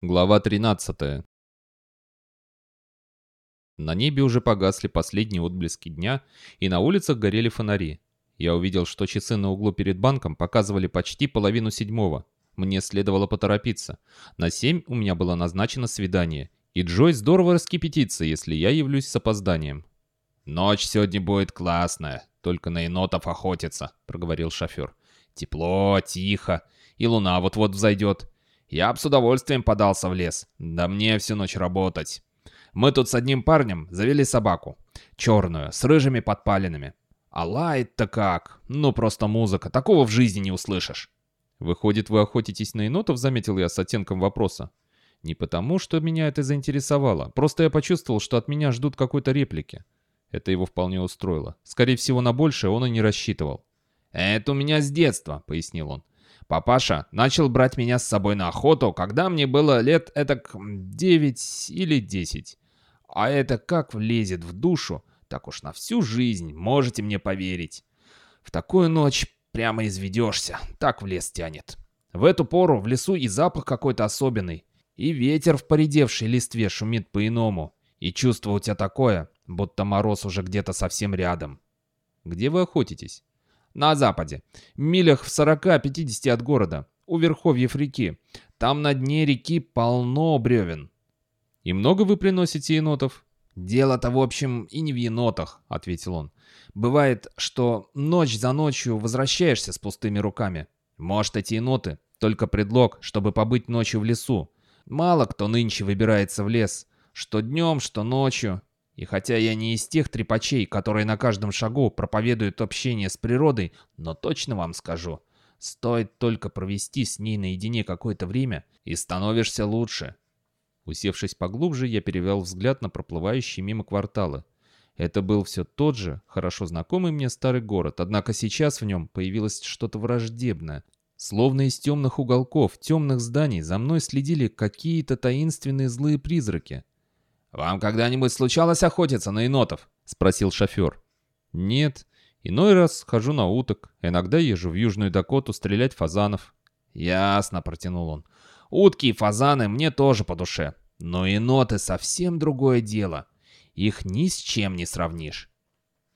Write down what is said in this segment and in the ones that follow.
Глава 13. На небе уже погасли последние отблески дня, и на улицах горели фонари. Я увидел, что часы на углу перед банком показывали почти половину седьмого. Мне следовало поторопиться. На семь у меня было назначено свидание, и Джой здорово раскипятится, если я явлюсь с опозданием. «Ночь сегодня будет классная, только на енотов охотиться», — проговорил шофер. «Тепло, тихо, и луна вот-вот взойдет». Я б с удовольствием подался в лес. Да мне всю ночь работать. Мы тут с одним парнем завели собаку. Черную, с рыжими подпалинами. А лает-то как? Ну, просто музыка. Такого в жизни не услышишь. Выходит, вы охотитесь на енотов, заметил я с оттенком вопроса. Не потому, что меня это заинтересовало. Просто я почувствовал, что от меня ждут какой-то реплики. Это его вполне устроило. Скорее всего, на большее он и не рассчитывал. «Это у меня с детства», — пояснил он. Папаша начал брать меня с собой на охоту, когда мне было лет этак 9 или 10. А это как влезет в душу, так уж на всю жизнь, можете мне поверить. В такую ночь прямо изведешься, так в лес тянет. В эту пору в лесу и запах какой-то особенный, и ветер в поредевшей листве шумит по-иному, и чувство у тебя такое, будто мороз уже где-то совсем рядом. Где вы охотитесь? На западе, милях в 40-50 от города, у верховьев реки. Там на дне реки полно бревен. И много вы приносите енотов? «Дело-то, в общем, и не в енотах», — ответил он. «Бывает, что ночь за ночью возвращаешься с пустыми руками. Может, эти еноты — только предлог, чтобы побыть ночью в лесу. Мало кто нынче выбирается в лес. Что днем, что ночью. И хотя я не из тех трепачей, которые на каждом шагу проповедуют общение с природой, но точно вам скажу, стоит только провести с ней наедине какое-то время, и становишься лучше. Усевшись поглубже, я перевел взгляд на проплывающие мимо кварталы. Это был все тот же, хорошо знакомый мне старый город, однако сейчас в нем появилось что-то враждебное. Словно из темных уголков, темных зданий за мной следили какие-то таинственные злые призраки. «Вам когда-нибудь случалось охотиться на енотов?» — спросил шофер. «Нет. Иной раз хожу на уток. Иногда езжу в Южную Дакоту стрелять фазанов». «Ясно», — протянул он. «Утки и фазаны мне тоже по душе. Но еноты совсем другое дело. Их ни с чем не сравнишь».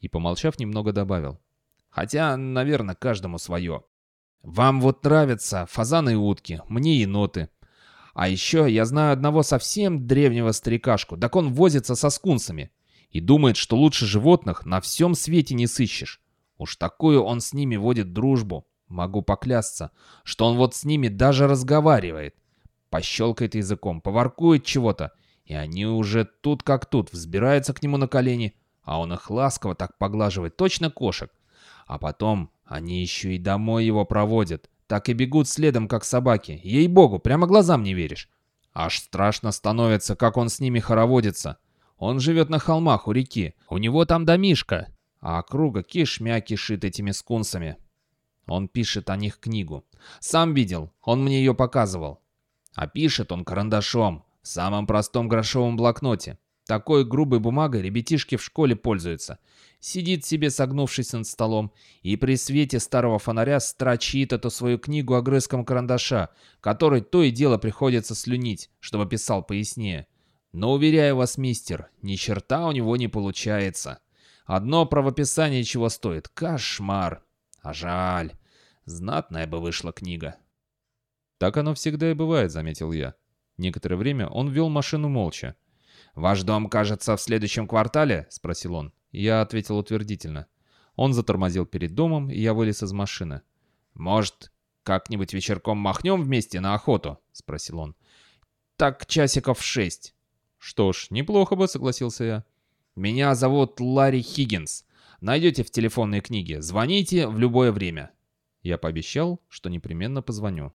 И, помолчав, немного добавил. «Хотя, наверное, каждому свое. Вам вот нравятся фазаны и утки, мне еноты. А еще я знаю одного совсем древнего старикашку, так он возится со скунсами. И думает, что лучше животных на всем свете не сыщешь. Уж такую он с ними водит дружбу. Могу поклясться, что он вот с ними даже разговаривает. Пощелкает языком, поворкует чего-то. И они уже тут как тут, взбираются к нему на колени. А он их ласково так поглаживает, точно кошек. А потом они еще и домой его проводят так и бегут следом, как собаки. Ей-богу, прямо глазам не веришь. Аж страшно становится, как он с ними хороводится. Он живет на холмах у реки. У него там домишка. А округа кишмя кишит этими скунсами. Он пишет о них книгу. Сам видел, он мне ее показывал. А пишет он карандашом, в самом простом грошовом блокноте. Такой грубой бумагой ребятишки в школе пользуются. Сидит себе согнувшись над столом и при свете старого фонаря строчит эту свою книгу огрызком карандаша, который то и дело приходится слюнить, чтобы писал пояснее. Но, уверяю вас, мистер, ни черта у него не получается. Одно правописание чего стоит. Кошмар. А жаль. Знатная бы вышла книга. Так оно всегда и бывает, заметил я. Некоторое время он вел машину молча. «Ваш дом, кажется, в следующем квартале?» — спросил он. Я ответил утвердительно. Он затормозил перед домом, и я вылез из машины. «Может, как-нибудь вечерком махнем вместе на охоту?» — спросил он. «Так часиков шесть». «Что ж, неплохо бы», — согласился я. «Меня зовут Ларри Хиггинс. Найдете в телефонной книге. Звоните в любое время». Я пообещал, что непременно позвоню.